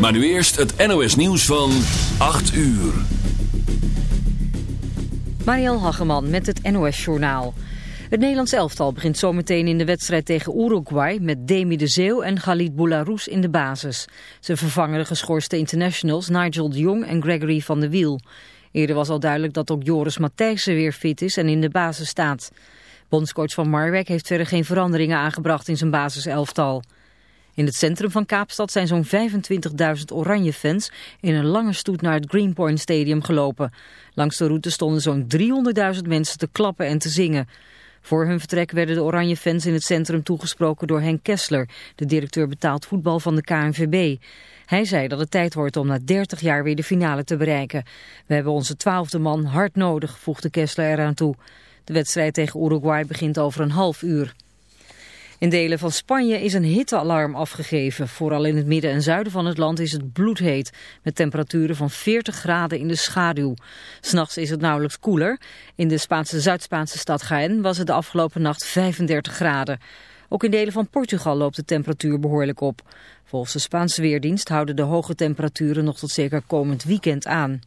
Maar nu eerst het NOS nieuws van 8 uur. Mariel Hageman met het NOS Journaal. Het Nederlands elftal begint zometeen in de wedstrijd tegen Uruguay met Demi de Zeeuw en Khalid Boularus in de basis. Ze vervangen de geschorste internationals Nigel de Jong en Gregory van der Wiel. Eerder was al duidelijk dat ook Joris Matthijssen weer fit is en in de basis staat. Bondscoach van Marwijk heeft verder geen veranderingen aangebracht in zijn basiselftal. In het centrum van Kaapstad zijn zo'n 25.000 oranje fans in een lange stoet naar het Greenpoint Stadium gelopen. Langs de route stonden zo'n 300.000 mensen te klappen en te zingen. Voor hun vertrek werden de oranje fans in het centrum toegesproken door Henk Kessler, de directeur betaald voetbal van de KNVB. Hij zei dat het tijd wordt om na 30 jaar weer de finale te bereiken. We hebben onze twaalfde man hard nodig, voegde Kessler eraan toe. De wedstrijd tegen Uruguay begint over een half uur. In delen van Spanje is een hittealarm afgegeven. Vooral in het midden en zuiden van het land is het bloedheet. Met temperaturen van 40 graden in de schaduw. S'nachts is het nauwelijks koeler. In de Spaanse Zuid-Spaanse stad Jaén was het de afgelopen nacht 35 graden. Ook in delen van Portugal loopt de temperatuur behoorlijk op. Volgens de Spaanse Weerdienst houden de hoge temperaturen nog tot zeker komend weekend aan.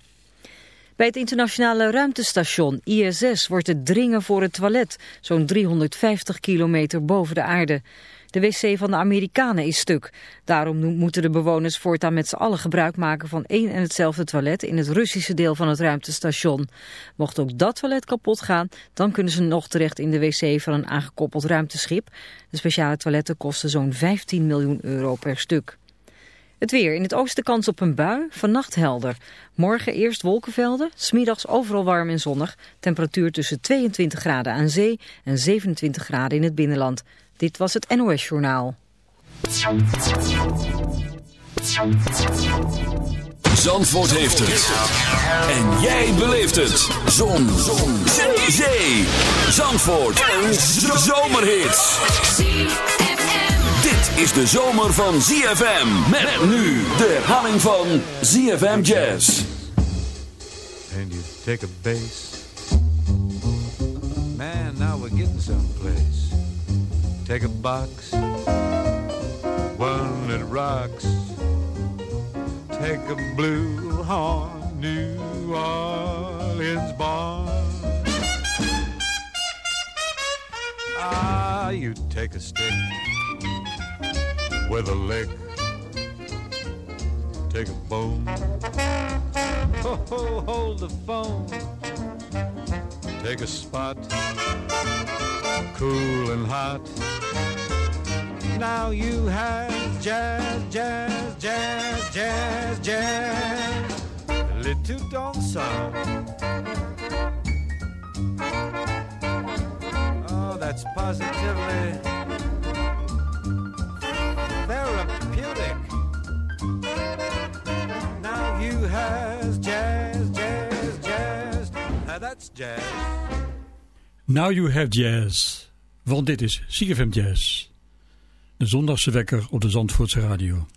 Bij het internationale ruimtestation ISS wordt het dringen voor het toilet, zo'n 350 kilometer boven de aarde. De wc van de Amerikanen is stuk. Daarom moeten de bewoners voortaan met z'n allen gebruik maken van één en hetzelfde toilet in het Russische deel van het ruimtestation. Mocht ook dat toilet kapot gaan, dan kunnen ze nog terecht in de wc van een aangekoppeld ruimteschip. De speciale toiletten kosten zo'n 15 miljoen euro per stuk. Het weer. In het oosten kans op een bui. Vannacht helder. Morgen eerst wolkenvelden. Smiddags overal warm en zonnig. Temperatuur tussen 22 graden aan zee en 27 graden in het binnenland. Dit was het NOS Journaal. Zandvoort heeft het. En jij beleeft het. Zon. Zon. Zee. Zandvoort. Een zomerhit is de zomer van ZFM. Met nu de herhaling van ZFM Jazz. And you take a bass. Man, now we're getting someplace. Take a box. One that rocks. Take a blue horn, New Orleans barn. Ah, you take a stick with a leg. Take a bone. Ho, ho, hold the phone. Take a spot. Cool and hot. Now you have jazz, jazz, jazz, jazz, jazz. A little don't sound. Oh, that's positively therapeutic. Now you has jazz, jazz, jazz. Now that's jazz. Now you have jazz. Want dit is CFM Jazz. De zondagse wekker op de Zandvoortse radio.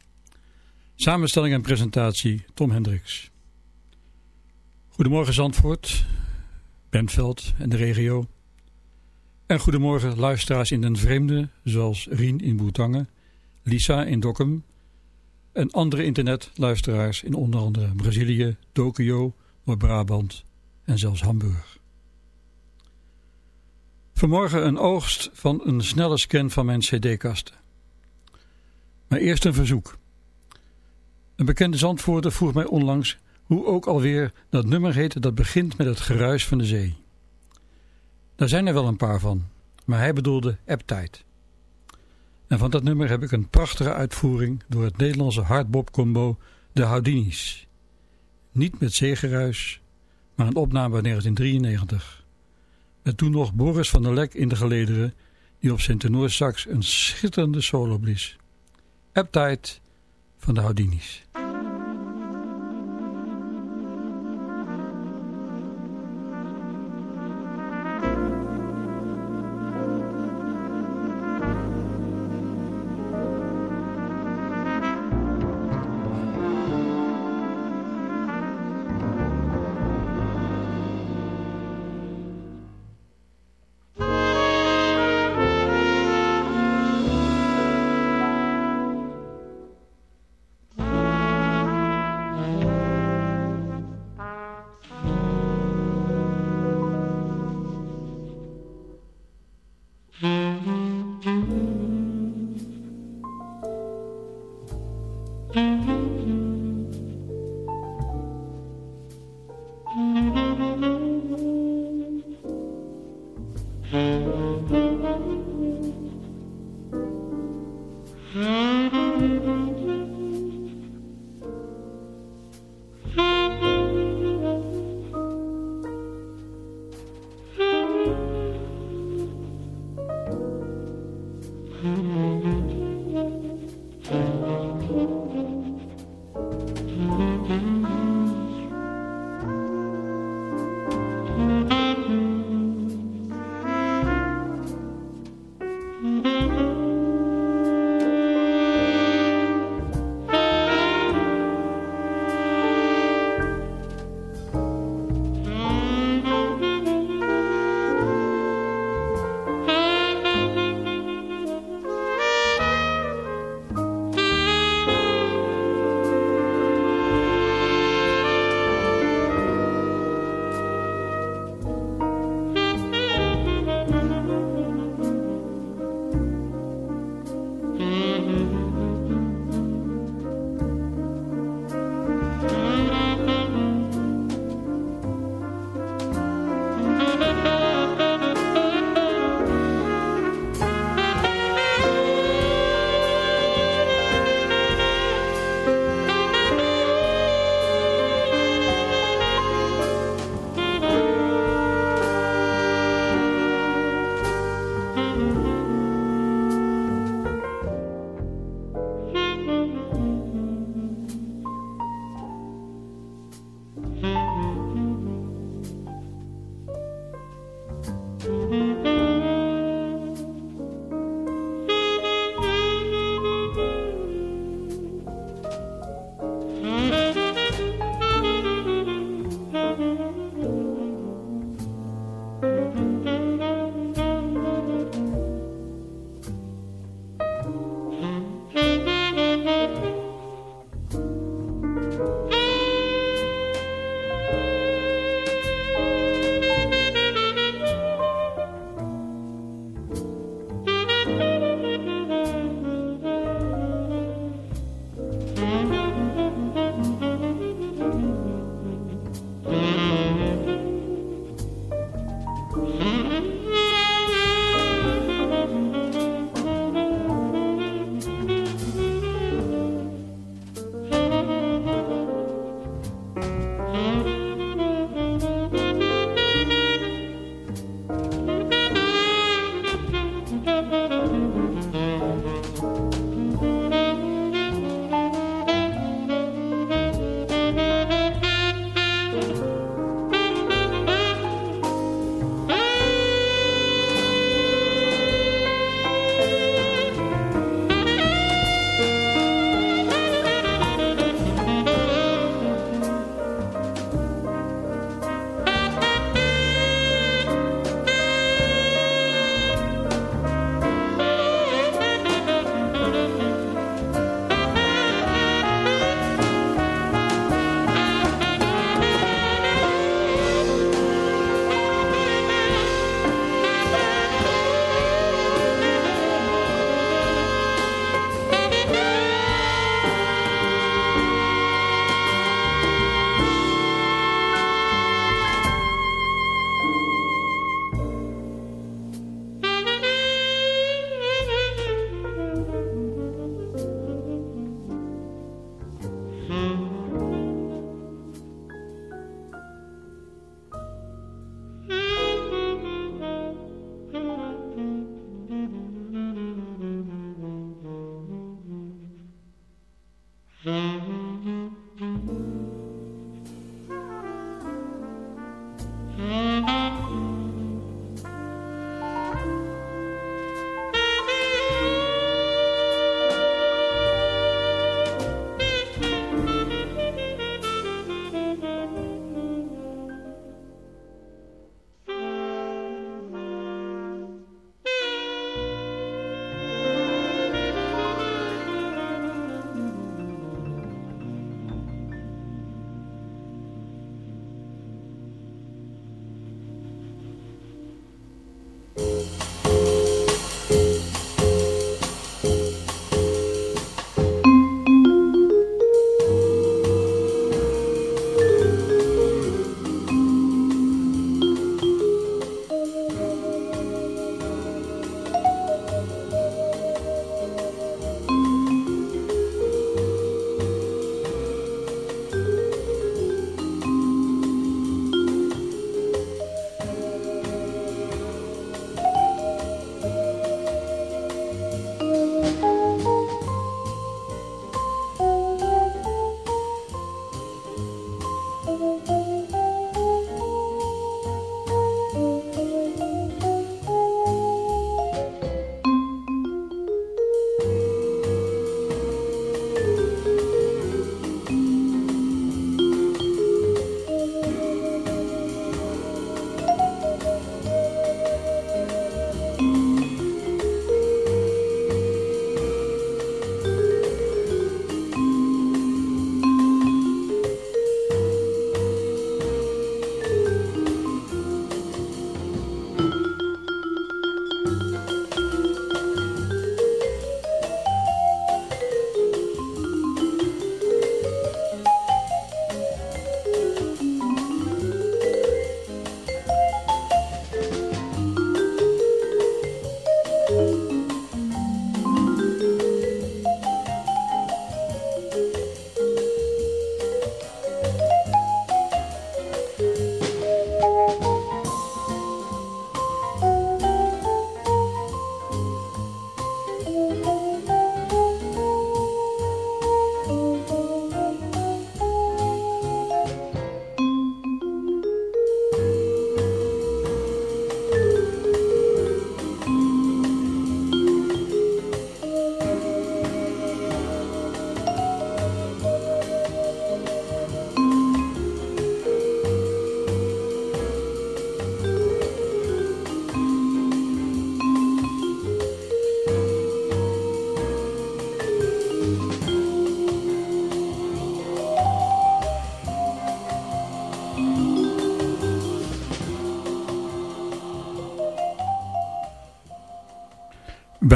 Samenstelling en presentatie Tom Hendricks. Goedemorgen Zandvoort, Bentveld en de regio. En goedemorgen luisteraars in den vreemde, zoals Rien in Boetangen Lisa in Dokkum en andere internetluisteraars in onder andere Brazilië, Tokio, Noord-Brabant en zelfs Hamburg. Vanmorgen een oogst van een snelle scan van mijn cd-kasten. Maar eerst een verzoek. Een bekende zandvoerder vroeg mij onlangs hoe ook alweer dat nummer heet dat begint met het geruis van de zee. Daar zijn er wel een paar van, maar hij bedoelde Apptide. En van dat nummer heb ik een prachtige uitvoering door het Nederlandse hardbop combo De Houdinis. Niet met zeegeruis, maar een opname uit 1993. Met toen nog Boris van der Lek in de gelederen die op zijn tenorsax een schitterende solo blies. Appetite van de Houdinis.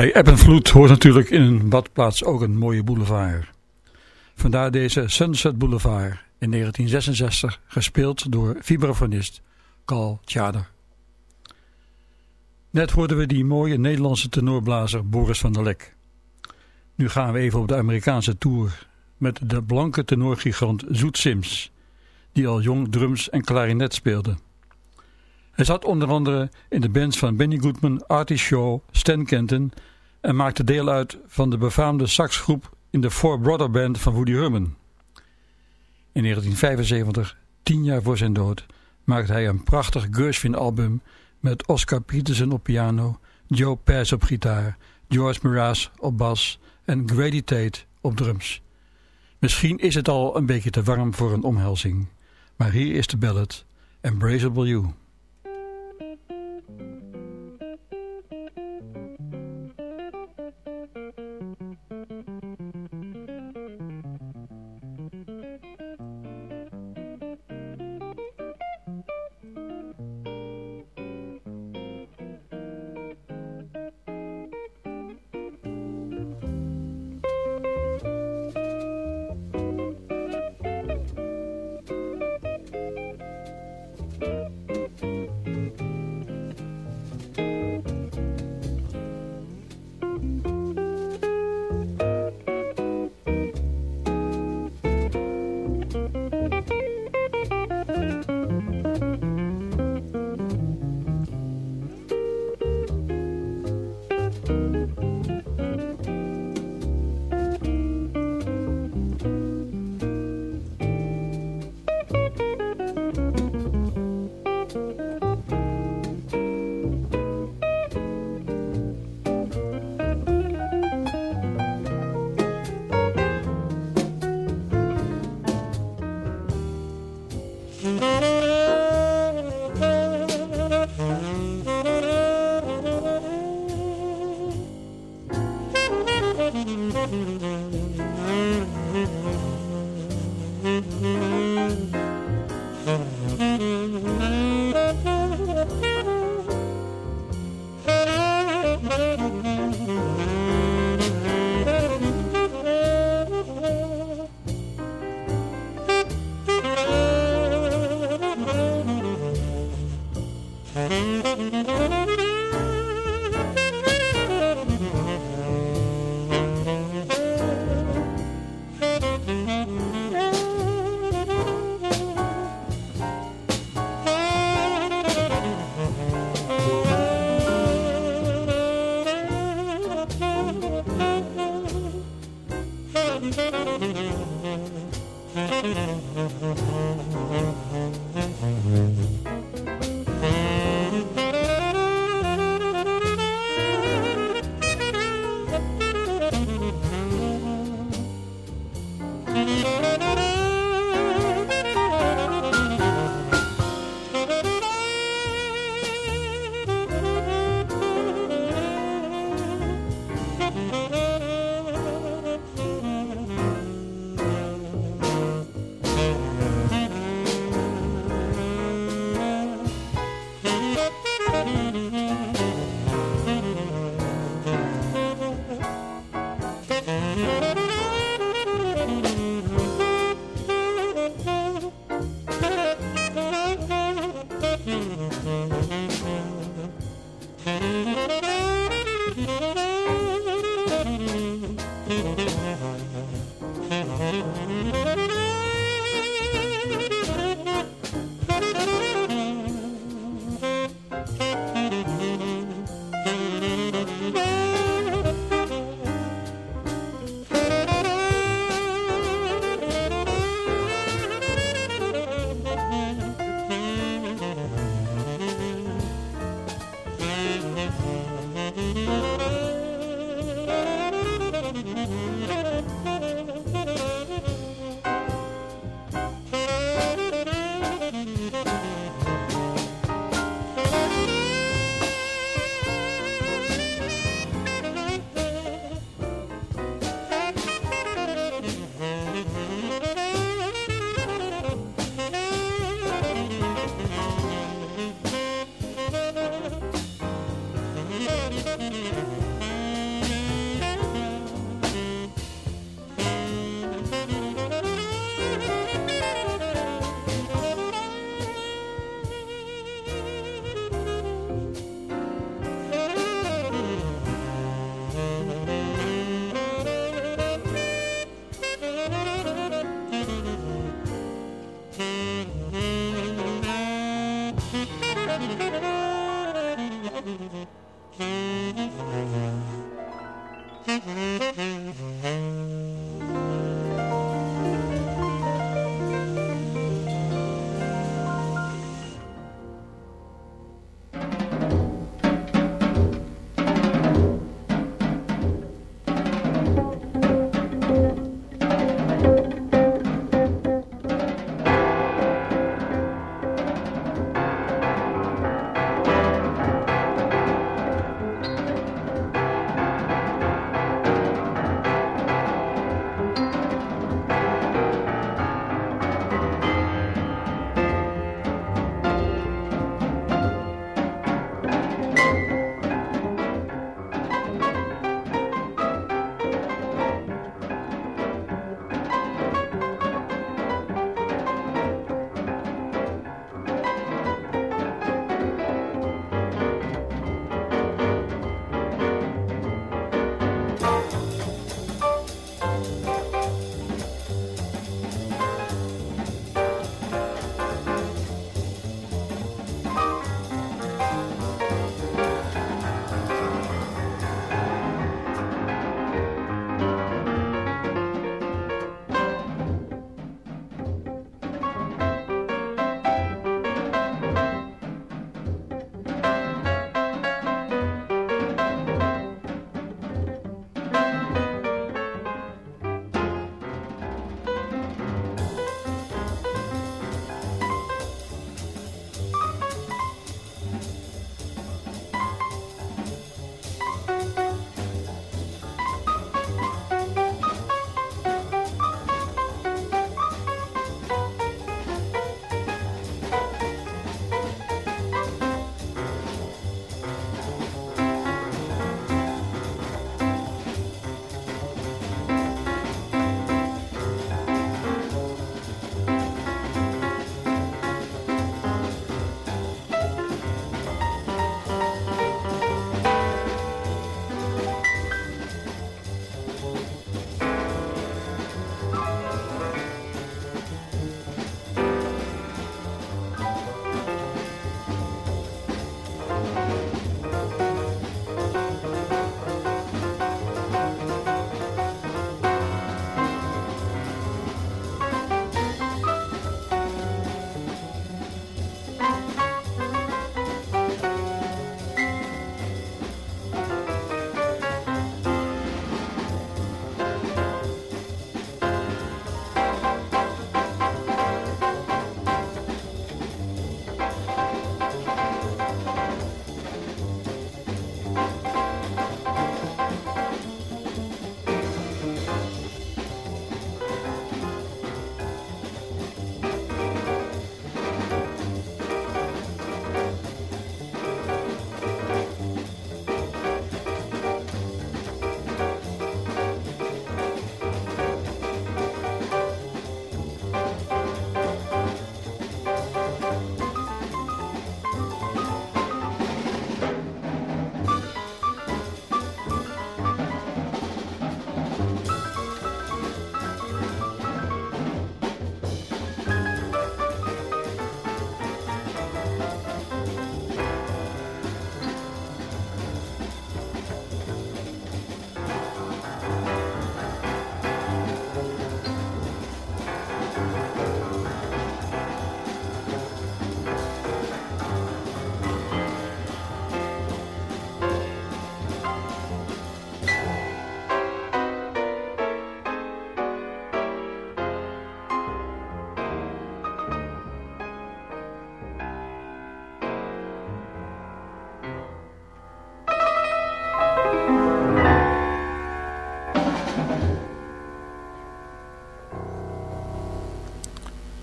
Bij eb en vloed hoort natuurlijk in een badplaats ook een mooie boulevard. Vandaar deze Sunset Boulevard in 1966 gespeeld door vibrafonist Carl Tjader. Net hoorden we die mooie Nederlandse tenorblazer Boris van der Lek. Nu gaan we even op de Amerikaanse tour met de blanke tenorgigant Zoet Sims, die al jong drums en klarinet speelde. Hij zat onder andere in de bands van Benny Goodman, Artie Shaw, Stan Kenton en maakte deel uit van de befaamde saxgroep in de Four Brother Band van Woody Herman. In 1975, tien jaar voor zijn dood, maakte hij een prachtig Gershwin-album met Oscar Peterson op piano, Joe Pass op gitaar, George Mraz op bas en Grady Tate op drums. Misschien is het al een beetje te warm voor een omhelzing, maar hier is de ballad Embraceable You.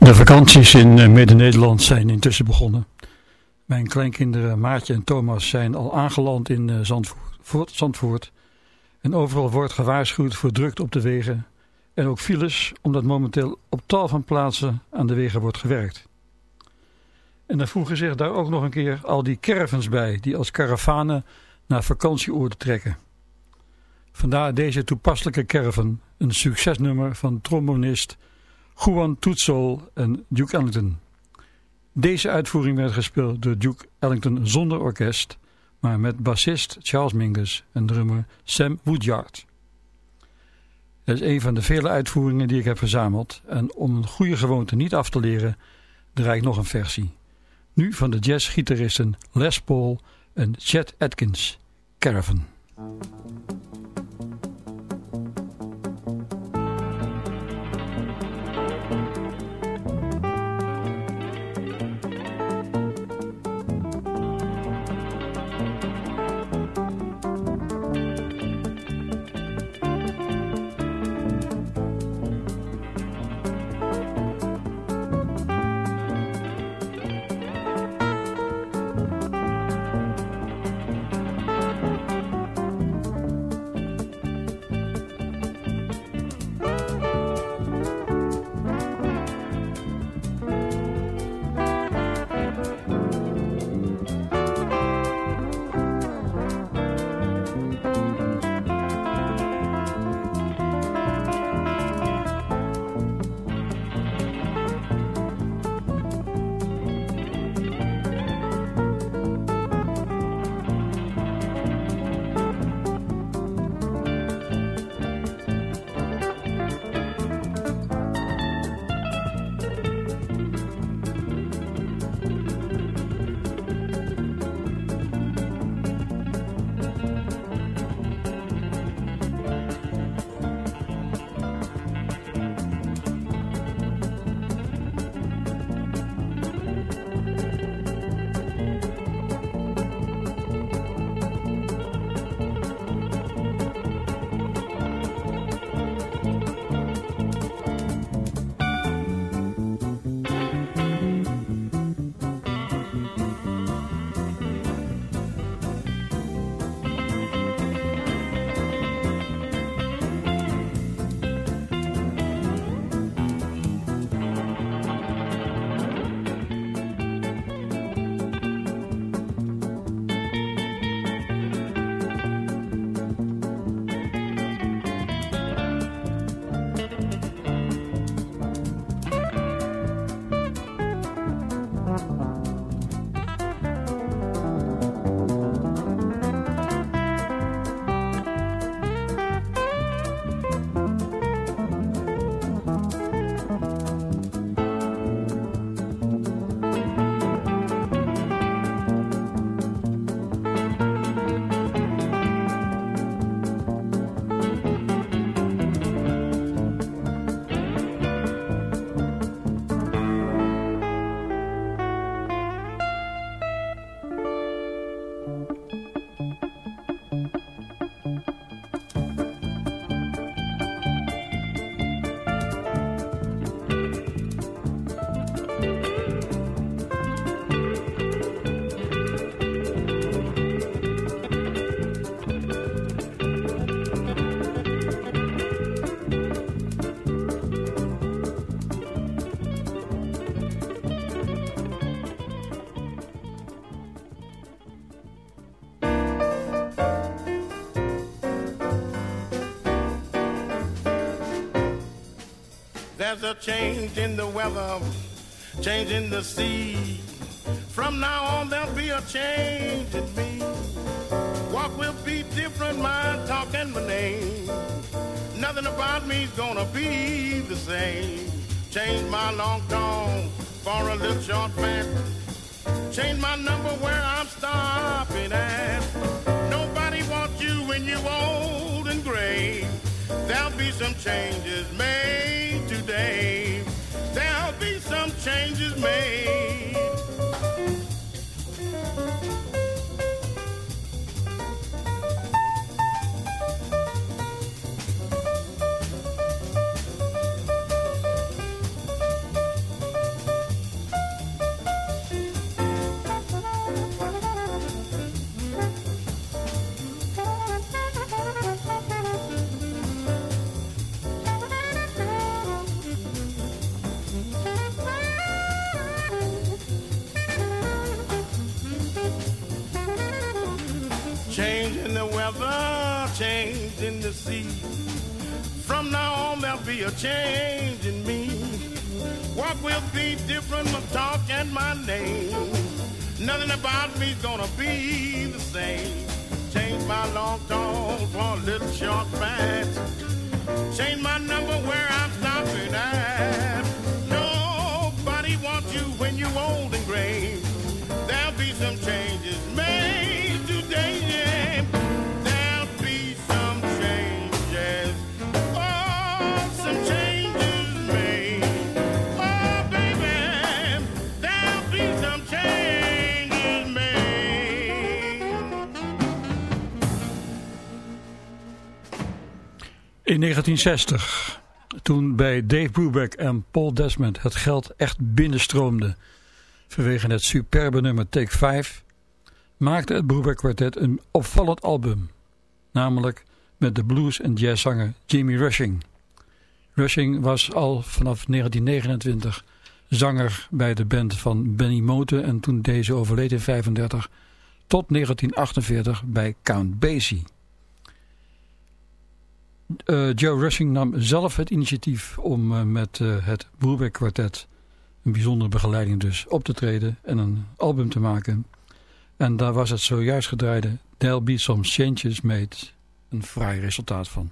De vakanties in eh, Midden-Nederland zijn intussen begonnen. Mijn kleinkinderen Maartje en Thomas zijn al aangeland in eh, Zandvoort, Zandvoort. En overal wordt gewaarschuwd voor drukte op de wegen. En ook files, omdat momenteel op tal van plaatsen aan de wegen wordt gewerkt. En dan voegen zich daar ook nog een keer al die caravans bij, die als karavanen naar vakantieoorden trekken. Vandaar deze toepasselijke caravan, een succesnummer van trombonist Juan Toetsol en Duke Ellington. Deze uitvoering werd gespeeld door Duke Ellington zonder orkest, maar met bassist Charles Mingus en drummer Sam Woodyard. Dat is een van de vele uitvoeringen die ik heb verzameld en om een goede gewoonte niet af te leren, draai ik nog een versie. Nu van de jazzgitaristen Les Paul en Chet Atkins, Caravan. A change in the weather, change in the sea. From now on, there'll be a change in me. Walk will be different, my talk and my name. Nothing about me's gonna be the same. Change my long tongue for a little short pant. Change my number where I'm stopping at. Nobody wants you when you're old and gray. There'll be some changes made There'll be some changes made. Change in me. What will be different, my talk and my name. Nothing about me's gonna be the same. Change my long tall for a little short fast. In 1960, toen bij Dave Brubeck en Paul Desmond het geld echt binnenstroomde vanwege het superbe nummer Take 5, maakte het Brubeck Quartet een opvallend album, namelijk met de blues- en jazzzanger Jimmy Rushing. Rushing was al vanaf 1929 zanger bij de band van Benny Moten en toen deze overleed in 35 tot 1948 bij Count Basie. Eh, Joe Rushing nam zelf het initiatief om eh, met eh, het Brubeck Quartet, een bijzondere begeleiding dus, op te treden en een album te maken. En daar was het zojuist gedraaide There'll Be Some Changes Made een fraai resultaat van.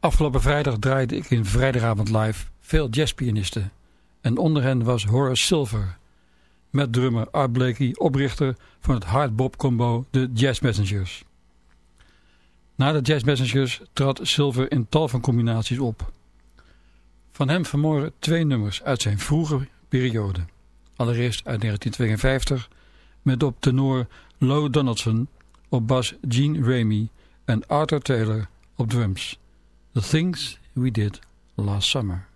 Afgelopen vrijdag draaide ik in Vrijdagavond Live veel jazzpianisten. En onder hen was Horace Silver, met drummer Art Blakey, oprichter van het hardbop combo The Jazz Messengers. Na de Jazz Messengers trad Silver in tal van combinaties op. Van hem vermoren twee nummers uit zijn vroege periode. Allereerst uit 1952 met op tenor Low Donaldson, op bas Gene Ramey en Arthur Taylor op drums. The Things We Did Last Summer.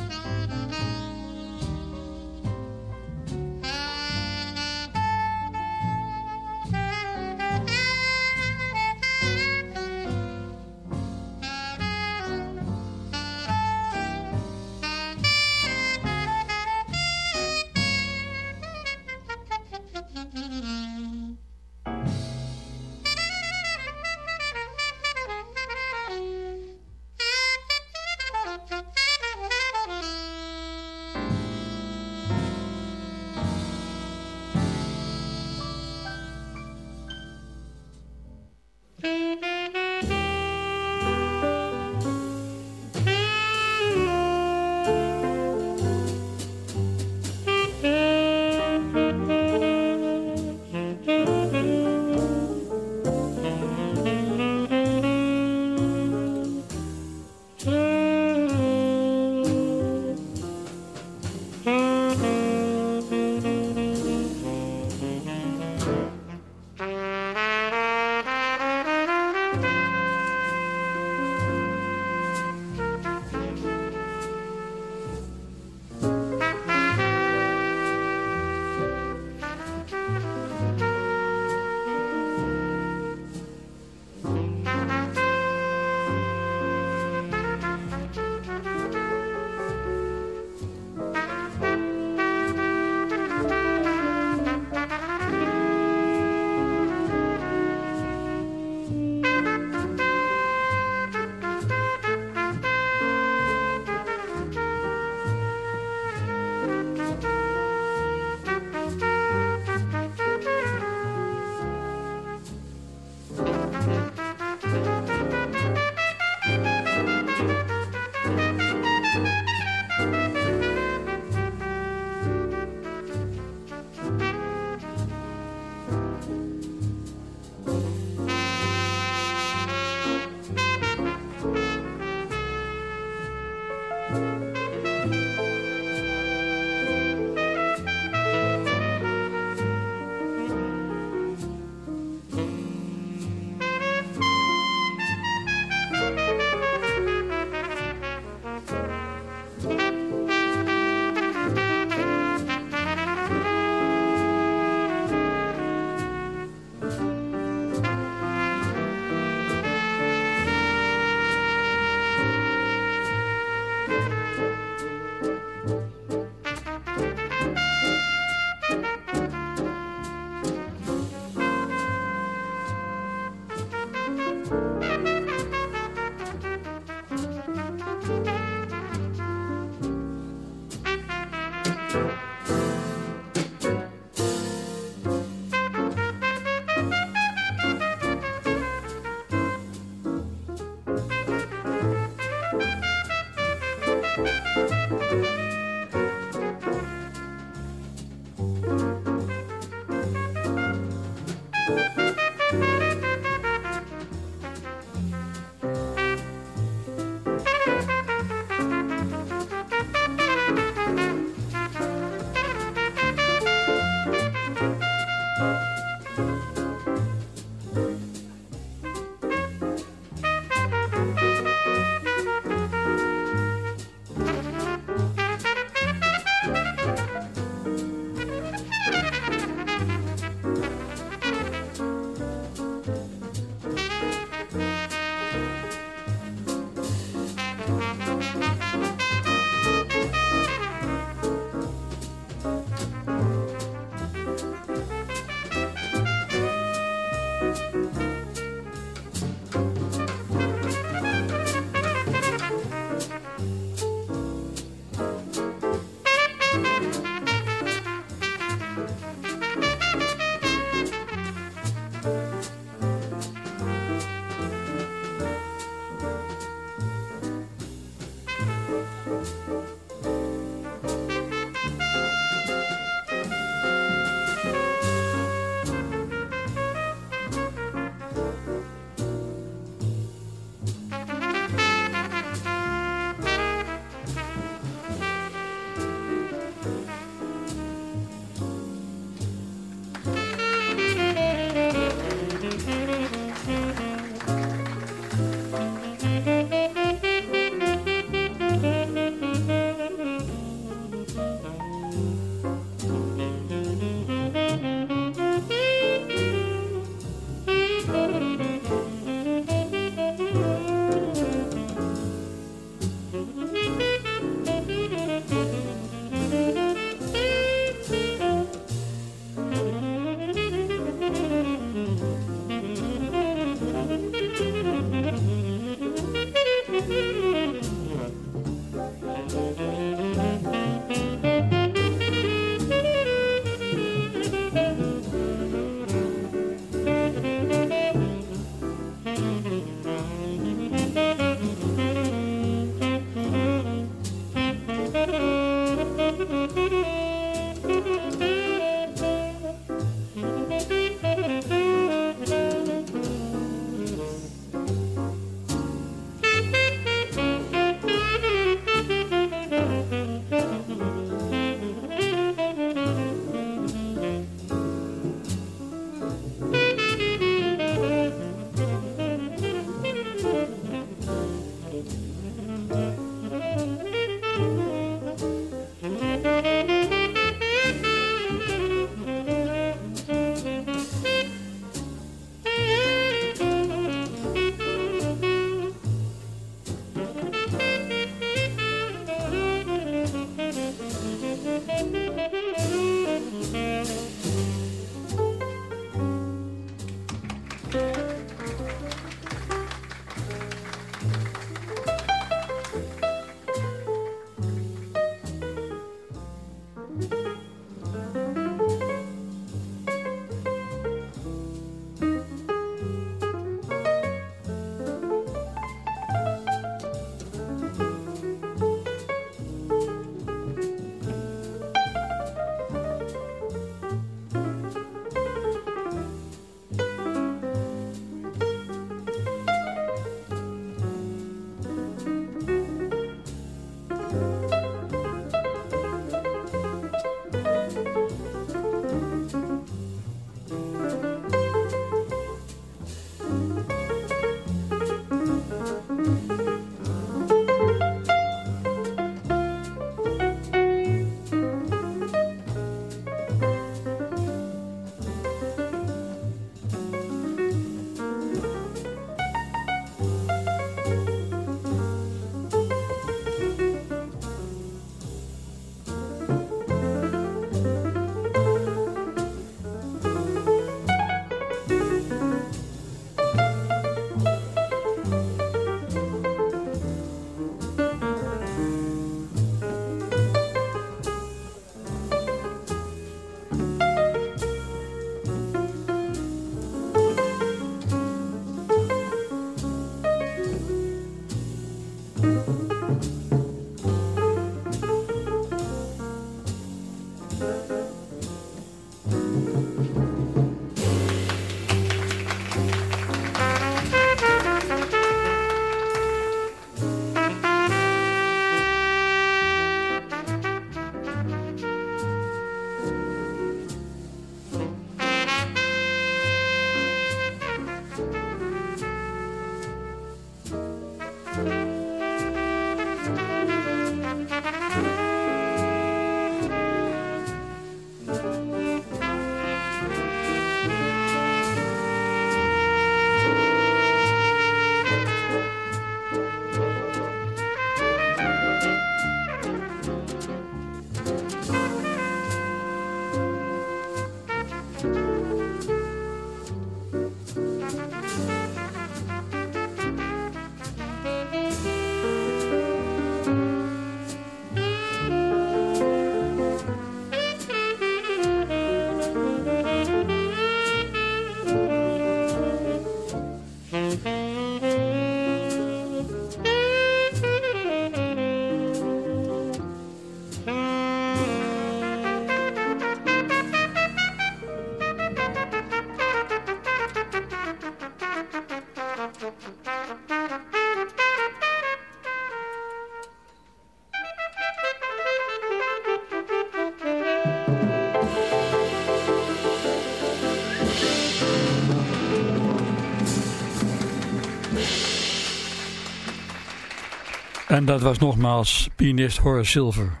En dat was nogmaals pianist Horace Silver.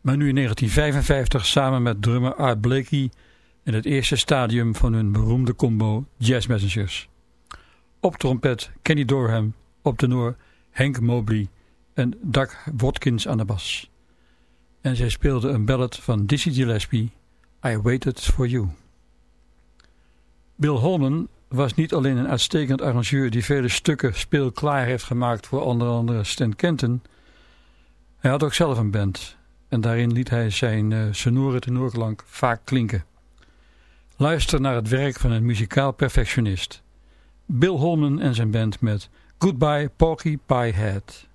Maar nu in 1955 samen met drummer Art Blakey in het eerste stadium van hun beroemde combo Jazz Messengers. Op trompet Kenny Dorham, op tenor Hank Mobley en Doug Watkins aan de bas. En zij speelden een ballad van Dizzy Gillespie, I Waited For You. Bill Holman was niet alleen een uitstekend arrangeur die vele stukken speelklaar heeft gemaakt voor onder andere Stan Kenton. Hij had ook zelf een band en daarin liet hij zijn uh, sonore tenorklank vaak klinken. Luister naar het werk van een muzikaal perfectionist. Bill Holman en zijn band met Goodbye Porky Pie Head.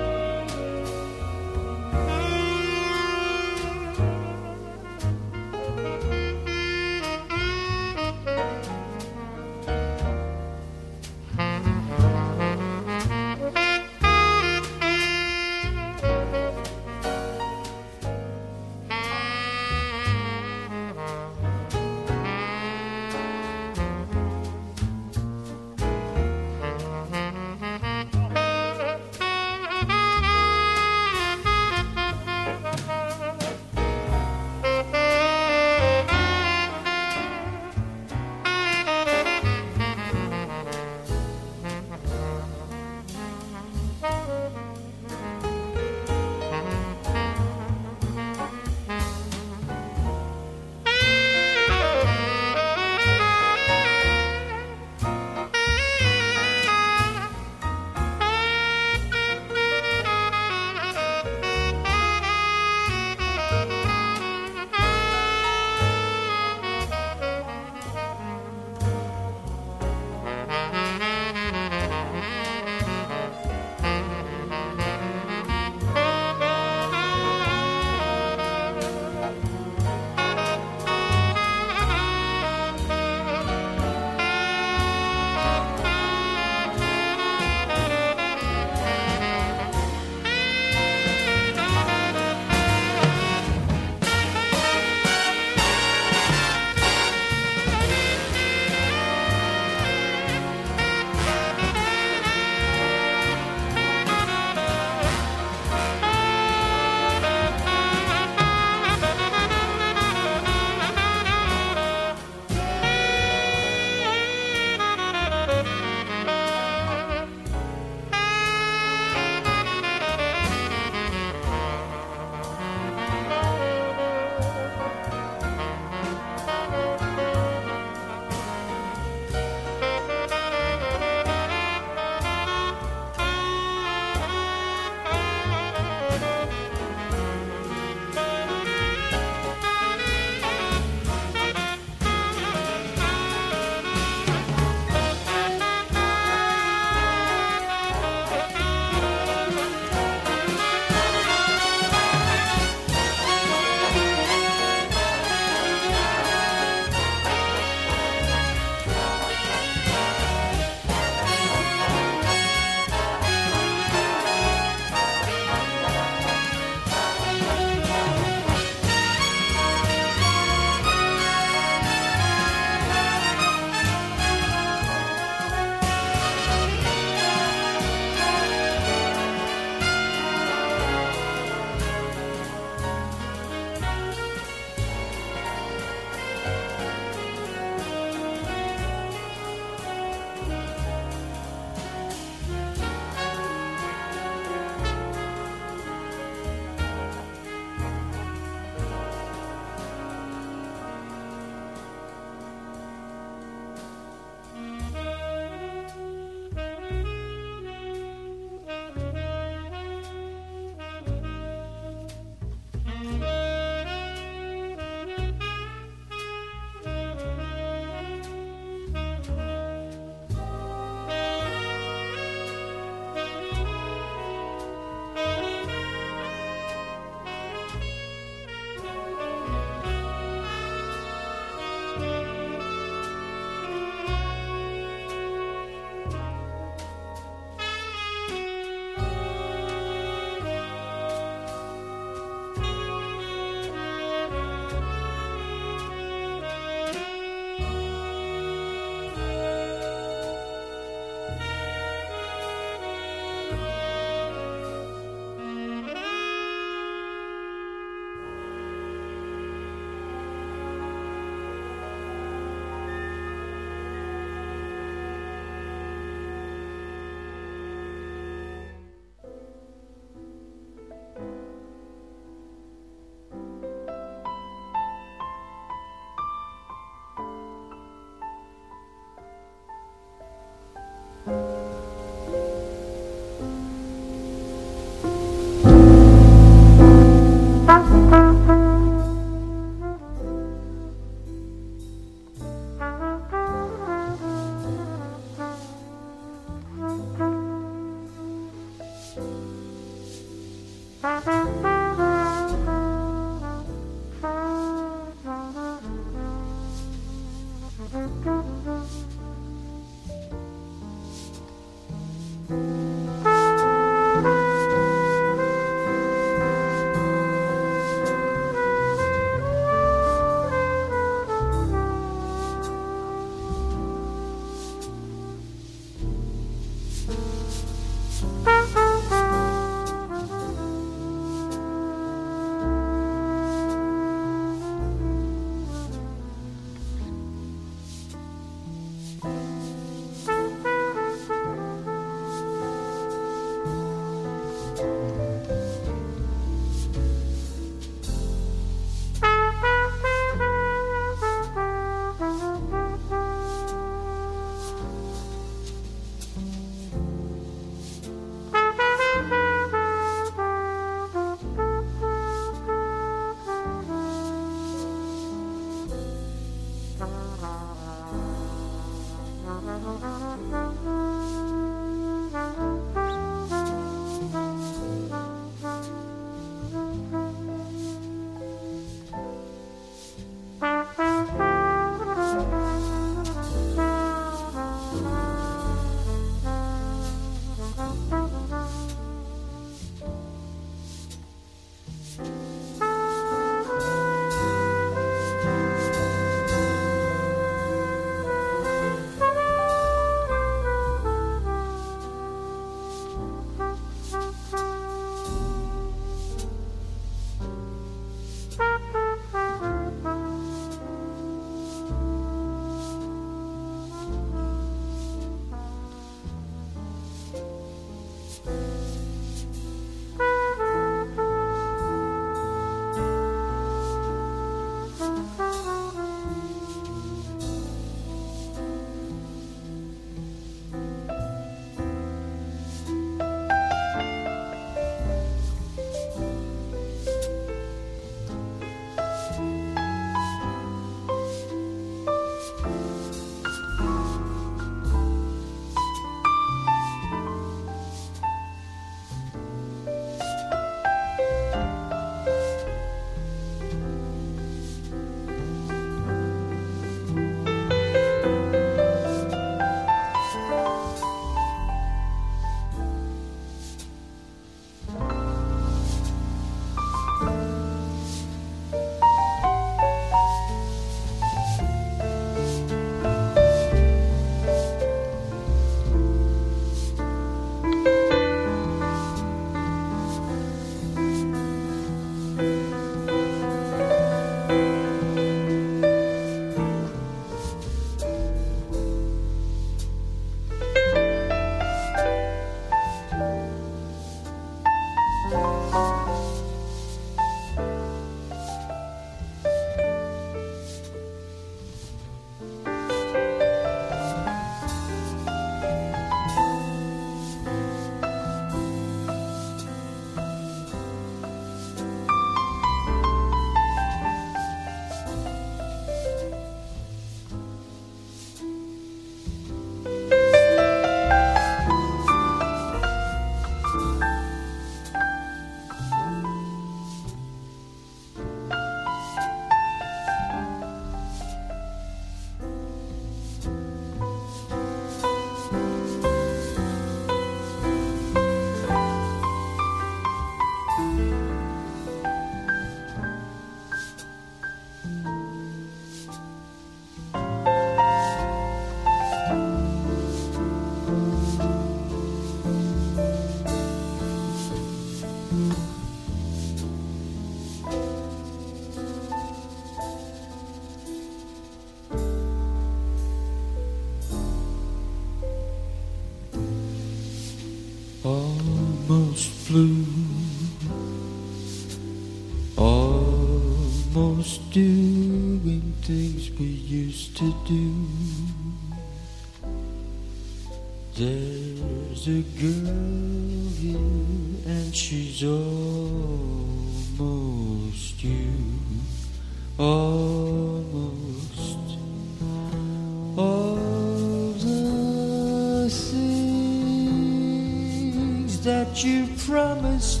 That you promised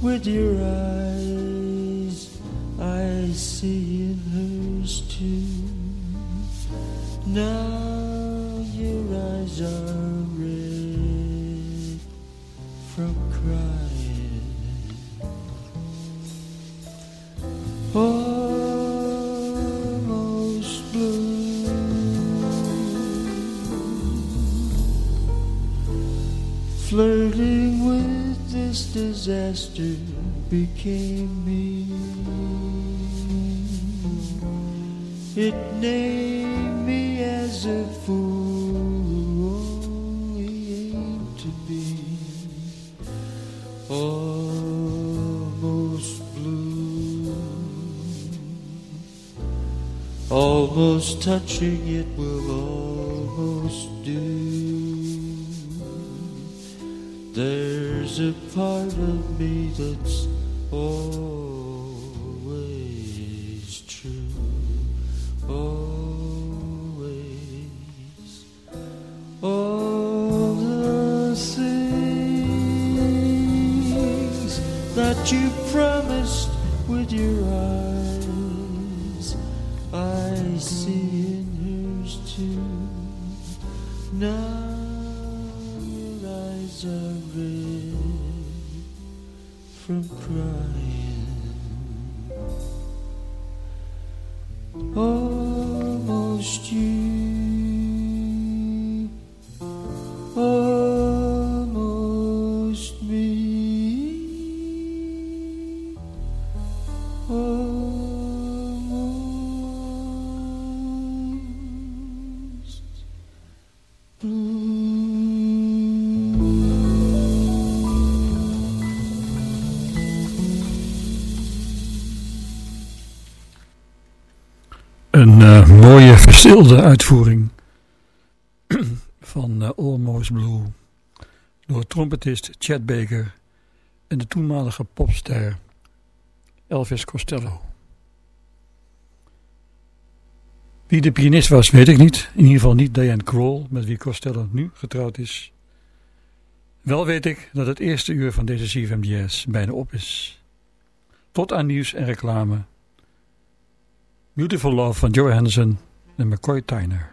with your eyes, I see in hers too. Now your eyes are disaster became me. It named me as a fool, only aimed to be almost blue. Almost touching it will a part of me that's always Een eh, mooie verstilde uitvoering van eh, Almost Blue door trompetist Chad Baker en de toenmalige popster Elvis Costello. Wie de pianist was weet ik niet, in ieder geval niet Diane Kroll met wie Costello nu getrouwd is. Wel weet ik dat het eerste uur van deze CFM bijna op is. Tot aan nieuws en reclame Beautiful Love van Joe Henderson en McCoy Tyner.